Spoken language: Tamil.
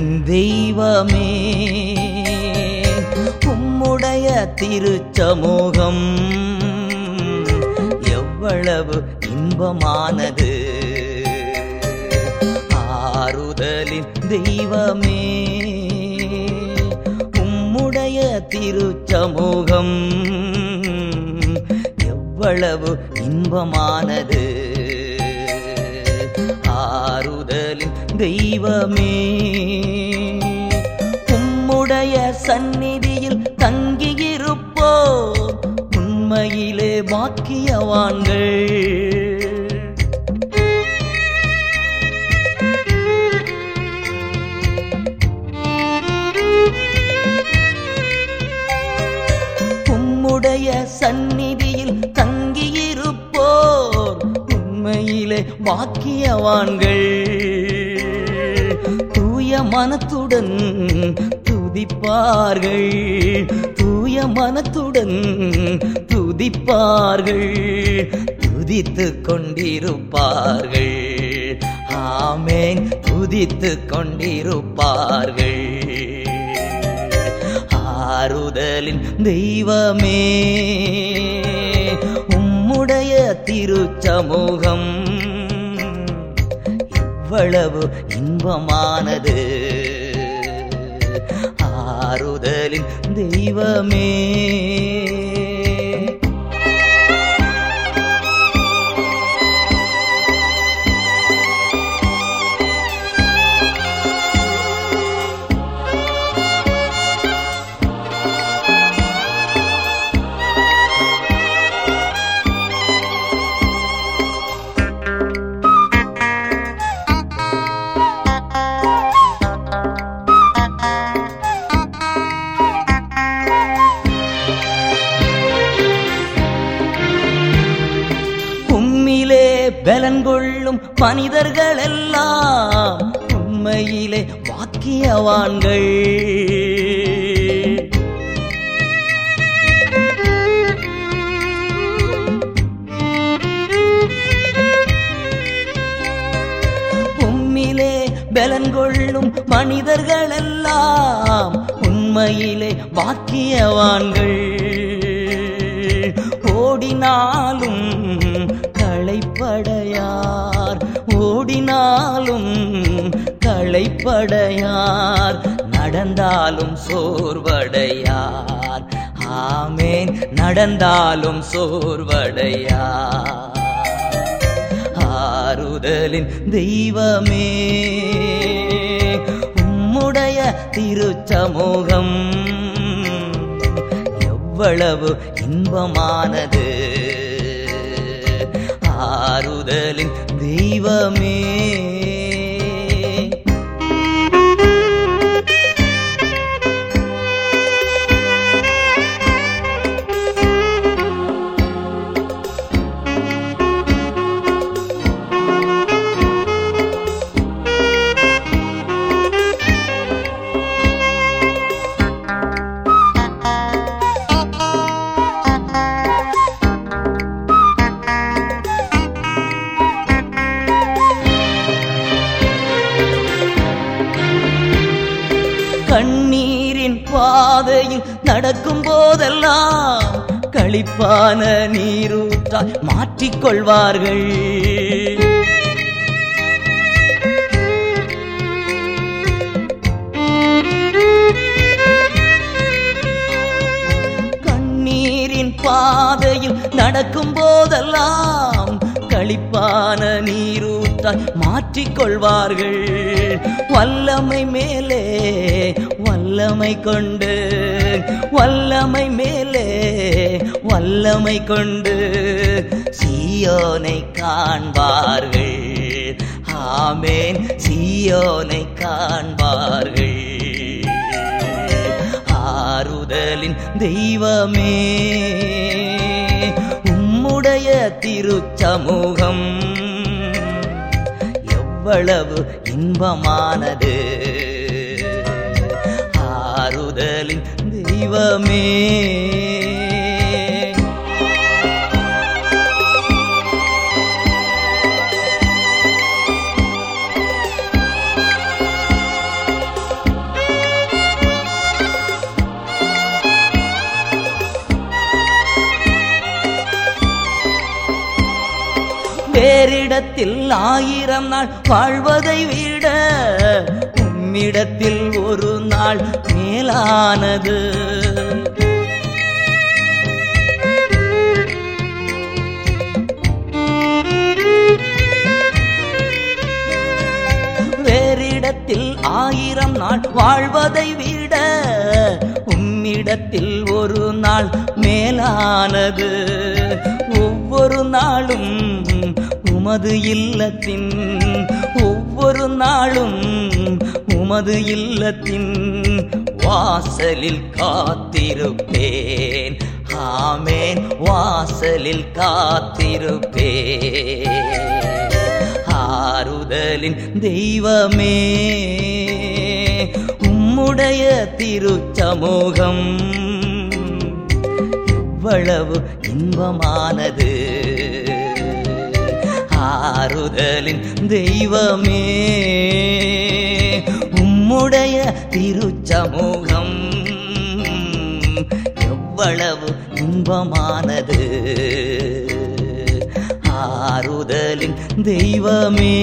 என் தெய்வமே உம்முடைய திருச்சமூகம் எவ்வளவு இன்பமானது. ஆறுதலின் தெய்வமே உம்முடைய திருச்சமூகம் எவ்வளவு இன்பமானது. ஆறு தெய்வமே. உம்முடைய சந்நிதியில் தங்கியிருப்போ உண்மையிலே பாக்கியவான்கள். உம்முடைய சந்நிதியில் தங்கியிருப்போர் உண்மையிலே பாக்கியவான்கள். மனத்துடன் துதிப்பார்கள். தூய மனத்துடன் துதிப்பார்கள். துதித்து கொண்டிருப்பார்கள். ஆமேன். துதித்து கொண்டிருப்பார்கள். ஆறுதலின் தெய்வமே உம்முடைய திருச்சமூகம். எவ்வளவு இன்பமானது. ஆறுதலின் தெய்வமே. உம்மிலே பலன்கொள்ளும் மனிதர்கள் எல்லாம் உண்மையிலே வாக்கியவான்கள். உம்மிலே பலன்கொள்ளும் மனிதர்கள் எல்லாம் உண்மையிலே வாக்கியவான்கள். ஓடினாலும் களைப்படையார் ஓடினாலும் களைப்படையார் நடந்தாலும் சோர்வடையார். ஆமேன் நடந்தாலும் சோர்வடையார். ஆறுதலின் தெய்வமே உம்முடைய திருச்சமூகம் எவ்வளவு இன்பமானது. காதலின் தெய்வமே. கண்ணீரின் பாதையில் நடக்கும் போதெல்லாம் களிப்பான நீரூற்றால் மாற்றிக்கொள்வார்கள். கண்ணீரின் பாதையில் நடக்கும் போதெல்லாம் களிப்பான நீரு நீரூற்றால் மாற்றிக்கொள்வார்கள். வல்லமை மேலே வல்லமை கொண்டு வல்லமை மேலே வல்லமை கொண்டு சீயோனை காண்பார்கள். ஆமேன் சீயோனை காண்பார்கள். ஆறுதலின் தெய்வமே உம்முடைய திருச்சமூகம். எவ்வளவு இன்பமானது. ஆறுதலின் தெய்வமே. வேறிடத்தில் ஆயிரம் நாள் வாழ்வதை விட உம்மிடத்தில் ஒரு நாள் மேலானது. வேறிடத்தில் ஆயிரம் நாள் வாழ்வதை விட உம்மிடத்தில் ஒரு நாள் மேலானது. ஒவ்வொரு நாளும் உமது இல்லத்தின் ஒவ்வொரு நாளும் உமது இல்லத்தின் வாசலில் காத்திருப்பேன். ஆமேன் வாசலில் காத்திருப்பேன். ஆறுதலின் தெய்வமே உம்முடைய திருச்சமூகம். எவ்வளவு இன்பமானது. ஆறுதலின் தெய்வமே. உம்முடைய திருச்சமூகம் எவ்வளவு இன்பமானது. ஆறுதலின் தெய்வமே.